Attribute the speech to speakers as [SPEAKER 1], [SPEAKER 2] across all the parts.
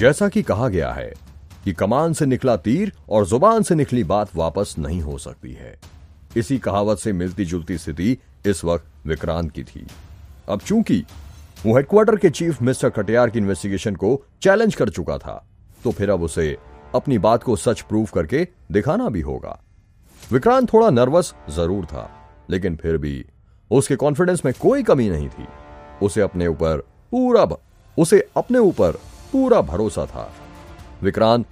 [SPEAKER 1] जैसा कि कहा गया है कि कमान से निकला तीर और ज़ुबान से निकली बात वापस नहीं हो सकती है। इसी कहावत से मिलती जुलती स्थिति इस वक्त विक्रांत की थी। अब चूँकि वो हेडक्वार्टर के चीफ मिस्टर कटियार की इन्वेस्टिगेशन को चैलेंज कर चुका था तो फिर अब उसे अपनी बात को सच प्रूव करके दिखाना भी होगा। विक्रांत थोड़ा नर्वस ज़रूर था, लेकिन फिर भी उसके कॉन्फिडेंस में कोई कमी नहीं थी। उसे अपने ऊपर पूरा उसे अपने ऊपर पूरा भरोसा था। विक्रांत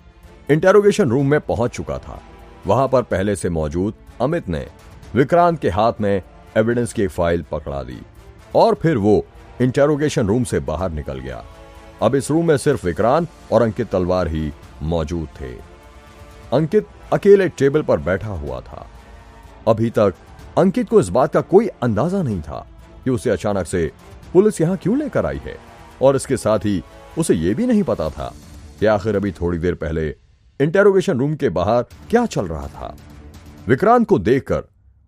[SPEAKER 1] इंटेरोगेशन रूम में पहुँच चुका था। वहाँ पर पहले से मौजूद अमित ने विक्रांत के हाथ में एविडेंस की फ़ाइल पकड़ा दी और फिर वो इंटेरोगेशन रूम से बाहर निकल गया। अब इस रूम में सिर्फ़ विक्रांत और अंकित तलवार ही मौजूद थे। अंकित अकेले टेबल पर बैठा हुआ था। अभी तक अंकित को इस बात का कोई अंदाज़ा नहीं था कि उसे अचानक से पुलिस यहाँ क्यों लेकर आई है और इसके साथ ही उसे यह भी नहीं पता था कि आखिर अभी थोड़ी देर पहले इंटेरोगेशन रूम के बाहर क्या चल रहा था। विक्रांत को देखकर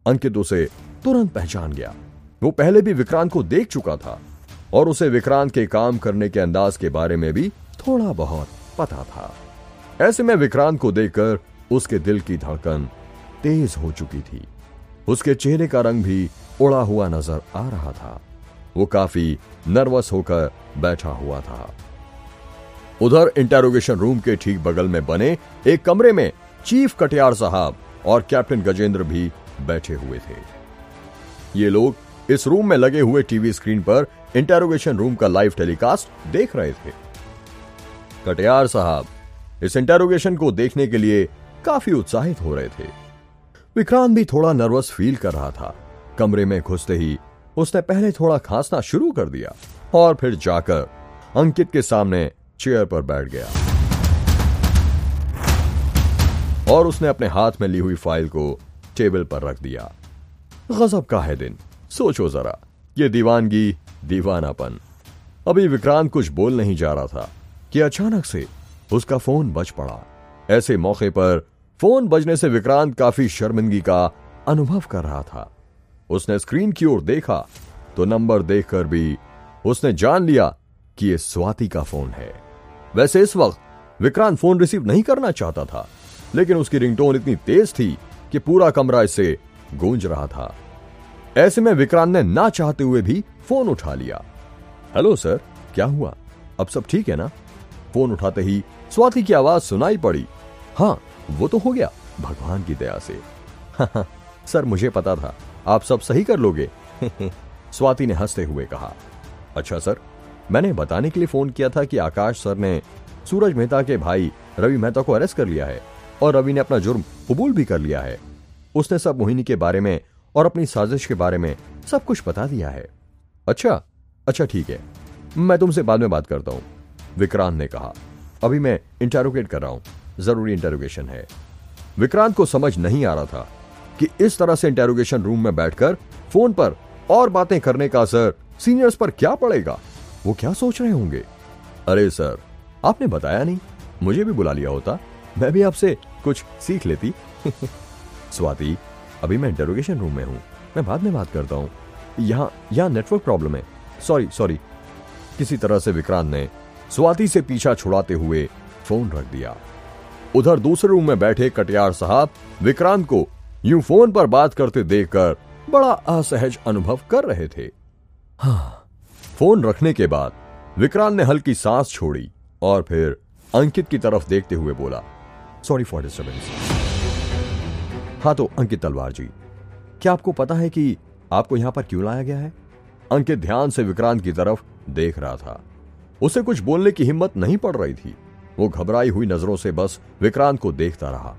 [SPEAKER 1] अंकित उसे तुरंत पहचान गया। वो पहले भी विक्रांत को देख चुका था और उसे विक्रांत के काम करने के अंदाज के बारे में भी थोड़ा बहुत पता था। ऐसे में विक्रांत को देखकर उसके दिल की धड़कन तेज हो चुकी थी। उसके चेहरे का रंग भी उड़ा हुआ नज़र आ रहा था। वो काफ़ी नर्वस होकर बैठा हुआ था। उधर इंटेरोगेशन रूम के ठीक बगल में बने एक कमरे में चीफ कटियार साहब और कैप्टन गजेंद्र भी बैठे हुए थे। ये लोग इस रूम में लगे हुए टीवी स्क्रीन पर इंटेरोगेशन रूम का लाइव टेलीकास्ट देख रहे थे। कटियार साहब इस इंटेरोगेशन को देखने के लिए काफ़ी उत्साहित हो रहे थे। विक्रांत भी थोड़ा नर्वस फील कर रहा था। कमरे में घुसते ही उसने पहले थोड़ा खांसना शुरू कर दिया और फिर जाकर अंकित के सामने चेयर पर बैठ गया। और उसने अपने हाथ में ली हुई फ़ाइल को टेबल पर रख दिया। गजब का है दिन। सोचो जरा, ये दीवानगी, दीवानापन। अभी विक्रांत कुछ बोल नहीं जा रहा था कि अचानक से उसका फ़ोन बज पड़ा। ऐसे मौके पर फ़ोन बजने से विक्रांत काफ़ी शर्मिंदगी का अनुभव कर रहा था। उसने स्क्रीन की ओर देखा तो नंबर देखकर भी उसने जान लिया कि यह स्वाति का फ़ोन है। वैसे इस वक्त विक्रांत फ़ोन रिसीव नहीं करना चाहता था, लेकिन उसकी रिंगटोन इतनी तेज थी कि पूरा कमरा इससे गूंज रहा था। ऐसे में विक्रांत ने ना चाहते हुए भी फ़ोन उठा लिया। हेलो सर, क्या हुआ? अब सब ठीक है ना? फ़ोन उठाते ही स्वाति की आवाज़ सुनाई पड़ी। हाँ वो तो हो गया, भगवान की दया से। सर, मुझे पता था, आप सब सही कर लोगे। स्वाति ने हँसते हुए कहा। अच्छा सर मैंने बताने के लिए फ़ोन किया था कि आकाश सर ने सूरज मेहता के भाई रवि मेहता को अरेस्ट कर लिया है और रवि ने अपना जुर्म कबूल भी कर लिया है। उसने सब मोहिनी के बारे में और अपनी साजिश के बारे में सब कुछ बता दिया है। अच्छा अच्छा ठीक है। मैं तुमसे बाद में बात करता हूँ, विक्रांत ने कहा। अभी मैं इंटेरोगेट कर रहा हूँ। ज़रूरी इंटेरोगेशन है। विक्रांत को समझ नहीं आ रहा था कि इस तरह से इंटेरोगेशन रूम में बैठकर फ़ोन पर और बातें करने का असर सीनियर्स पर क्या पड़ेगा? वो क्या सोच रहे होंगे? अरे सर, आपने बताया नहीं। मुझे भी बुला लिया होता। मैं भी आपसे कुछ सीख लेती। स्वाति, अभी मैं इंटरोगेशन रूम में हूँ। मैं बाद में बात करता हूँ। यहाँ यहाँ नेटवर्क प्रॉब्लम है। सॉरी सॉरी किसी तरह से विक्रांत ने स्वाति से पीछा छुड़ाते हुए फ़ोन रख दिया। उधर दूसरे रूम में बैठे कटियार साहब विक्रांत को यूँ फ़ोन पर बात करते देखकर बड़ा असहज अनुभव कर रहे थे। हाँ। फ़ोन रखने के बाद विक्रांत ने हल्की सांस छोड़ी और फिर अंकित की तरफ़ देखते हुए बोला सॉरी फॉर डिस्टर्बेंस हाँ तो अंकित तलवार जी क्या आपको पता है कि आपको यहाँ पर क्यों लाया गया है? अंकित ध्यान से विक्रांत की तरफ़ देख रहा था। उसे कुछ बोलने की हिम्मत नहीं पड़ रही थी। वो घबराई हुई नज़रों से बस विक्रांत को देखता रहा।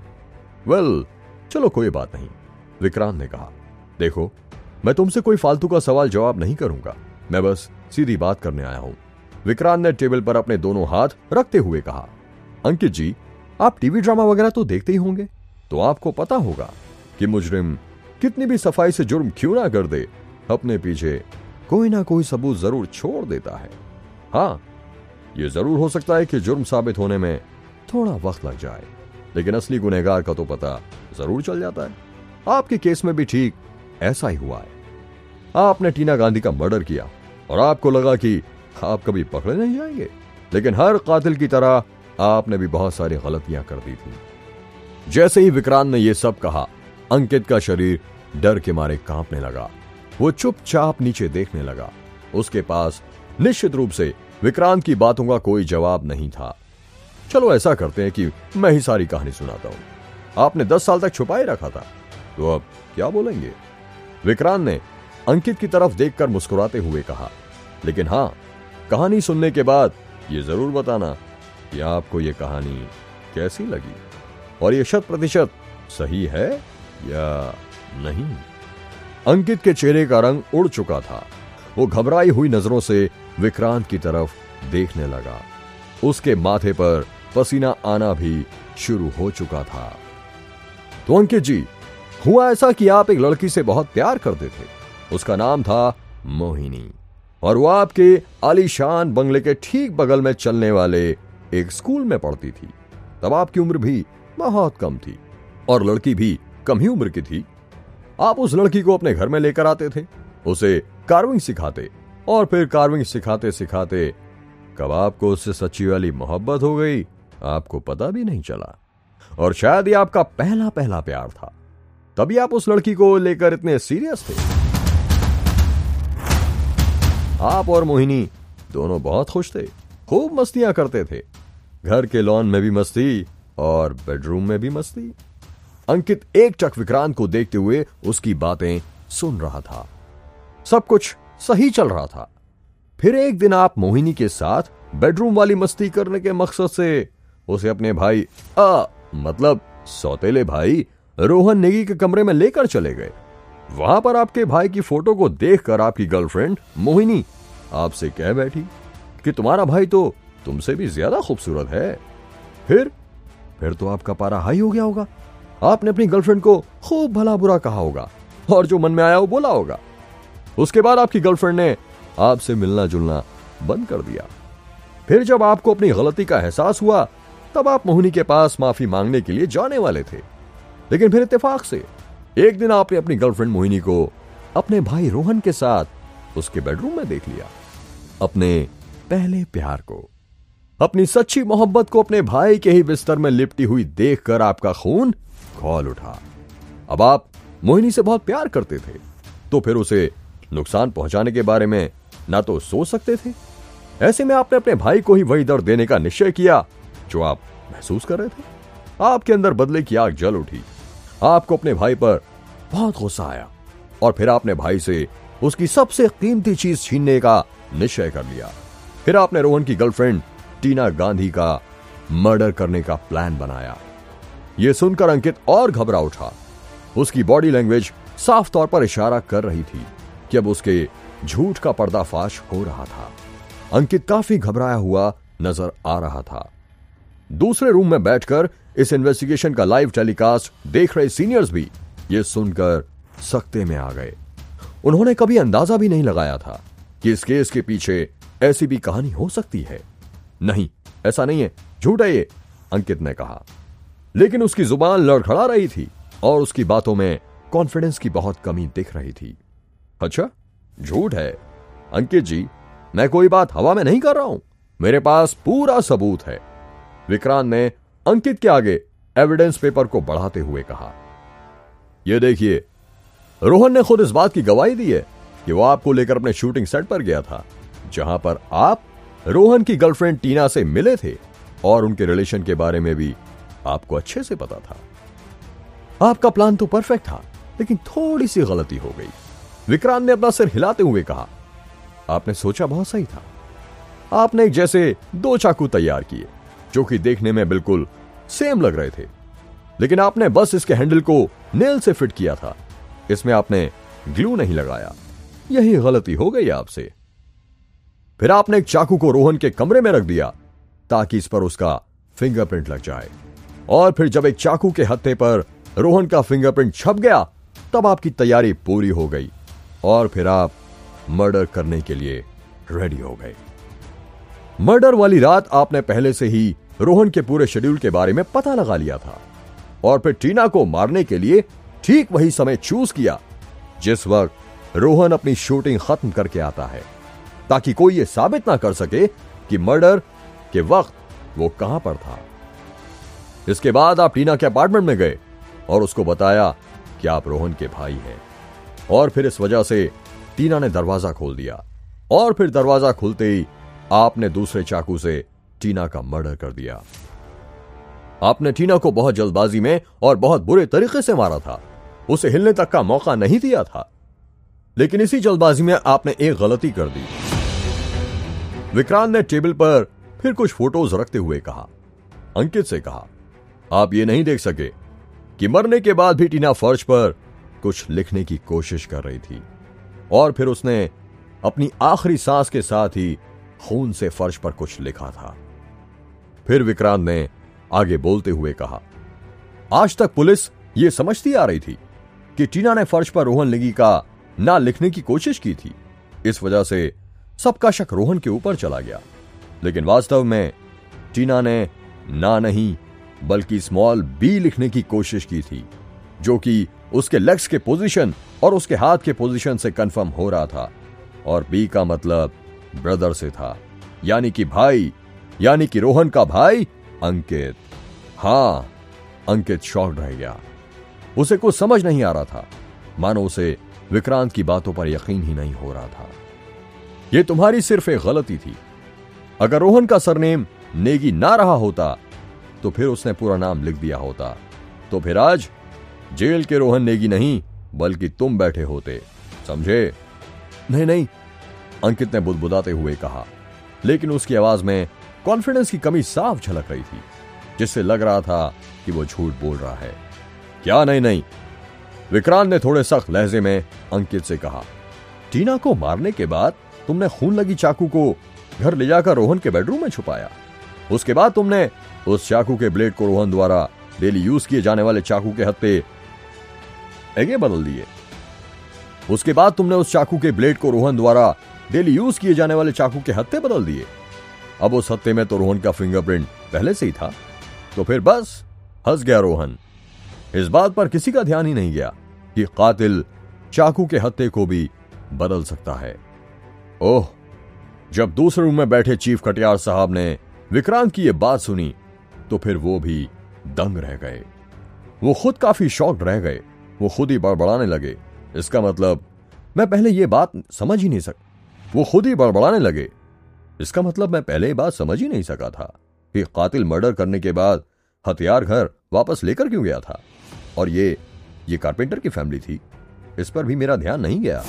[SPEAKER 1] वेल well, चलो कोई बात नहीं विक्रांत ने कहा। देखो मैं तुमसे कोई फालतू का सवाल जवाब नहीं करूँगा। मैं बस सीधी बात करने आया हूँ। विक्रांत ने टेबल पर अपने दोनों हाथ रखते हुए कहा, अंकित जी, आप टीवी ड्रामा वगैरह तो देखते ही होंगे। तो आपको पता होगा कि मुजरिम कितनी भी सफ़ाई से जुर्म क्यों ना कर दे, अपने पीछे कोई ना कोई सबूत ज़रूर छोड़ देता है। हाँ ये ज़रूर हो सकता है कि जुर्म साबित होने में थोड़ा वक्त लग जाए, लेकिन असली गुनहगार का तो पता ज़रूर चल जाता है। आपके केस में भी ठीक ऐसा ही हुआ है। आपने टीना गांधी का मर्डर किया। और आपको लगा कि आप कभी पकड़े नहीं जाएँगे। लेकिन हर कातिल की तरह आपने भी बहुत सारी गलतियाँ कर दी थी। जैसे ही विक्रांत ने यह सब कहा, अंकित का शरीर डर के मारे कांपने लगा। वो चुपचाप नीचे देखने लगा। उसके पास निश्चित रूप से विक्रांत की बातों का कोई जवाब नहीं था। चलो ऐसा करते हैं कि मैं ही सारी कहानी सुनाता हूँ। आपने दस साल तक छुपाए रखा था। तो अब क्या बोलेंगे? विक्रांत ने अंकित की तरफ़ देखकर मुस्कुराते हुए कहा लेकिन हाँ, कहानी सुनने के बाद ये ज़रूर बताना कि आपको ये कहानी कैसी लगी। और ये शत प्रतिशत सही है या नहीं? अंकित के चेहरे का रंग उड़ चुका था। वो घबराई हुई नज़रों से विक्रांत की तरफ़ देखने लगा। उसके माथे पर पसीना आना भी शुरू हो चुका था। तो अंकित जी, हुआ ऐसा कि आप एक लड़की से बहुत प्यार करते थे। उसका नाम था मोहिनी। और वो आपके आलीशान बंगले के ठीक बगल में चलने वाले एक स्कूल में पढ़ती थी। तब आपकी उम्र भी बहुत कम थी और लड़की भी कम ही उम्र की थी। आप उस लड़की को अपने घर में लेकर आते थे, उसे कार्विंग सिखाते और फिर कार्विंग सिखाते सिखाते कब आपको उससे सच्ची वाली मोहब्बत हो गई, आपको पता भी नहीं चला। और शायद ये आपका पहला पहला प्यार था। तभी आप उस लड़की को लेकर इतने सीरियस थे। आप और मोहिनी दोनों बहुत खुश थे, खूब मस्तियाँ करते थे। घर के लॉन में भी मस्ती और बेडरूम में भी मस्ती। अंकित एक चक विक्रांत को देखते हुए उसकी बातें सुन रहा था। सब कुछ सही चल रहा था। फिर एक दिन आप मोहिनी के साथ बेडरूम वाली मस्ती करने के मकसद से उसे अपने भाई आ मतलब सौतेले भाई रोहन नेगी के कमरे में लेकर चले गए। वहाँ पर आपके भाई की फ़ोटो को देखकर आपकी गर्लफ्रेंड, मोहिनी, आपसे कह बैठी कि तुम्हारा भाई तो तुमसे भी ज़्यादा खूबसूरत है। फिर फिर तो आपका पारा हाई हो गया होगा। आपने अपनी गर्लफ्रेंड को खूब भला बुरा कहा होगा और जो मन में आया वो बोला होगा। उसके बाद आपकी गर्लफ्रेंड ने आपसे मिलना जुलना बंद कर दिया। फिर जब आपको अपनी गलती का एहसास हुआ, तब आप मोहिनी के पास माफ़ी मांगने के लिए जाने वाले थे। लेकिन फिर इत्तेफाक से एक दिन आपने अपनी गर्लफ्रेंड मोहिनी को अपने भाई रोहन के साथ उसके बेडरूम में देख लिया, अपने पहले प्यार को। अपनी सच्ची मोहब्बत को अपने भाई के ही बिस्तर में लिपटी हुई देखकर आपका खून खोल उठा। अब आप मोहिनी से बहुत प्यार करते थे तो फिर उसे नुकसान पहुँचाने के बारे में ना तो सोच सकते थे। ऐसे में आपने अपने भाई को ही वही दर्द देने का निश्चय किया जो आप महसूस कर रहे थे। आपके अंदर बदले की आग जल उठी। आपको अपने भाई पर बहुत गुस्सा आया और फिर आपने भाई से उसकी सबसे कीमती चीज़ छीनने का निश्चय कर लिया। फिर आपने रोहन की गर्लफ्रेंड टीना गांधी का मर्डर करने का प्लान बनाया। यह सुनकर अंकित और घबरा उठा। उसकी बॉडी लैंग्वेज साफ़ तौर पर इशारा कर रही थी कि अब उसके झूठ का पर्दाफाश हो रहा था। अंकित काफ़ी घबराया हुआ नज़र आ रहा था। दूसरे रूम में बैठकर इस इन्वेस्टिगेशन का लाइव टेलीकास्ट देख रहे सीनियर्स भी ये सुनकर सख्ते में आ गए। उन्होंने कभी अंदाज़ा भी नहीं लगाया था कि इस केस के पीछे ऐसी भी कहानी हो सकती है। नहीं, ऐसा नहीं है। झूठ है ये, अंकित ने कहा। लेकिन उसकी ज़ुबान लड़खड़ा रही थी और उसकी बातों में कॉन्फिडेंस की बहुत कमी दिख रही थी। अच्छा झूठ है। अंकित जी, मैं कोई बात हवा में नहीं कर रहा हूँ। मेरे पास पूरा सबूत है। विक्रांत ने अंकित के आगे एविडेंस पेपर को बढ़ाते हुए कहा यह देखिए, रोहन ने खुद इस बात की गवाही दी है कि वो आपको लेकर अपने शूटिंग सेट पर गया था, जहाँ पर आप रोहन की गर्लफ्रेंड टीना से मिले थे और उनके रिलेशन के बारे में भी आपको अच्छे से पता था। आपका प्लान तो परफेक्ट था, लेकिन थोड़ी सी गलती हो गई। विक्रांत ने अपना सिर हिलाते हुए कहा, आपने सोचा बहुत सही था। आपने एक जैसे दो चाकू तैयार किए। जो कि देखने में बिल्कुल सेम लग रहे थे। लेकिन आपने बस इसके हैंडल को नेल से फिट किया था। इसमें आपने ग्लू नहीं लगाया। यही गलती हो गई आपसे। फिर आपने एक चाकू को रोहन के कमरे में रख दिया, ताकि इस पर उसका फिंगरप्रिंट लग जाए। और फिर जब एक चाकू के हत्थे पर रोहन का फिंगरप्रिंट छप गया, तब आपकी तैयारी पूरी हो गई और फिर आप मर्डर करने के लिए रेडी हो गए। मर्डर वाली रात आपने पहले से ही रोहन के पूरे शेड्यूल के बारे में पता लगा लिया था। और फिर टीना को मारने के लिए ठीक वही समय चूज़ किया, जिस वक्त रोहन अपनी शूटिंग खत्म करके आता है, ताकि कोई यह साबित ना कर सके कि मर्डर के वक्त वो कहाँ पर था। इसके बाद आप टीना के अपार्टमेंट में गए और उसको बताया कि आप रोहन के भाई हैं। और फिर इस वजह से टीना ने दरवाज़ा खोल दिया। और फिर दरवाज़ा खुलते ही आपने दूसरे चाकू से टीना का मर्डर कर दिया। आपने टीना को बहुत जल्दबाजी में और बहुत बुरे तरीके से मारा था। उसे हिलने तक का मौका नहीं दिया था। लेकिन इसी जल्दबाजी में आपने एक गलती कर दी। विक्रांत ने टेबल पर फिर कुछ फ़ोटोज़ रखते हुए कहा। अंकित से कहा, आप ये नहीं देख सके कि मरने के बाद भी टीना फर्श पर कुछ लिखने की कोशिश कर रही थी। और फिर उसने अपनी आखिरी सांस के साथ ही खून से फर्श पर कुछ लिखा था। फिर विक्रांत ने आगे बोलते हुए कहा, आज तक पुलिस यह समझती आ रही थी कि टीना ने फर्श पर रोहन लिगी का ना लिखने की कोशिश की थी। इस वजह से सबका शक रोहन के ऊपर चला गया। लेकिन वास्तव में टीना ने ना नहीं, बल्कि स्मॉल बी लिखने की कोशिश की थी, जो कि उसके लेग्स के पोजीशन और उसके हाथ के पोजीशन से कंफर्म हो रहा था। और बी का मतलब ब्रदर से था, यानी कि भाई यानी कि रोहन का भाई अंकित। हाँ, अंकित शॉक्ड रह गया। उसे कुछ समझ नहीं आ रहा था। मानो उसे विक्रांत की बातों पर यकीन ही नहीं हो रहा था। यह तुम्हारी सिर्फ़ एक गलती थी। अगर रोहन का सरनेम नेगी ना रहा होता तो फिर उसने पूरा नाम लिख दिया होता। तो फिर आज जेल के रोहन नेगी नहीं, बल्कि तुम बैठे होते। समझे? नहीं नहीं, अंकित ने बुदबुदाते हुए कहा। लेकिन उसकी आवाज़ में कॉन्फिडेंस की कमी साफ़ झलक रही थी, जिससे लग रहा था कि वो झूठ बोल रहा है। क्या नहीं नहीं। विक्रांत ने थोड़े सख्त लहजे में अंकित से कहा, टीना को मारने के बाद तुमने खून लगी चाकू को घर ले जाकर रोहन के बेडरूम में छुपाया। उसके बाद तुमने उस चाकू के ब्लेड को रोहन द्वारा डेली यूज़ किए जाने वाले चाकू के हत्ते एगे बदल दिए। उसके बाद तुमने उस चाकू के ब्लेड को रोहन द्वारा डेली यूज़ किए जाने वाले चाकू के हत्ते बदल दिए। अब उस हत्ते में तो रोहन का फिंगरप्रिंट पहले से ही था। तो फिर बस, हंस गया रोहन। इस बात पर किसी का ध्यान ही नहीं गया कि कातिल चाकू के हत्ते को भी बदल सकता है। ओह, जब दूसरे रूम में बैठे चीफ कटियार साहब ने विक्रांत की यह बात सुनी तो फिर वो भी दंग रह गए। वो खुद काफ़ी शॉक्ड रह गए। वो खुद ही बड़बड़ाने लगे। इसका मतलब मैं पहले ये बात समझ ही नहीं सक वो खुद ही बड़बड़ाने लगे। इसका मतलब मैं पहले बात समझ ही नहीं सका था कि कातिल मर्डर करने के बाद हथियार घर वापस लेकर क्यों गया था। और ये ये कारपेंटर की फैमिली थी। इस पर भी मेरा ध्यान नहीं गया।